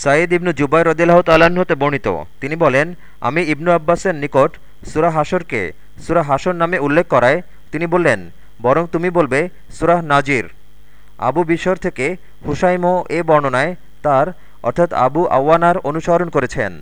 সাঈদ ইবনু জুবাই রদিল্লাহ তালাহতে বর্ণিত। তিনি বলেন, আমি ইবনু আব্বাসের নিকট সুরাহ হাসরকে সুরাহ হাসর নামে উল্লেখ করায় তিনি বললেন, বরং তুমি বলবে সুরাহ নাজির। আবু বিশর থেকে হুসাইমো এ বর্ণনায় তার, অর্থাৎ আবু আওয়ানার অনুসরণ করেছেন।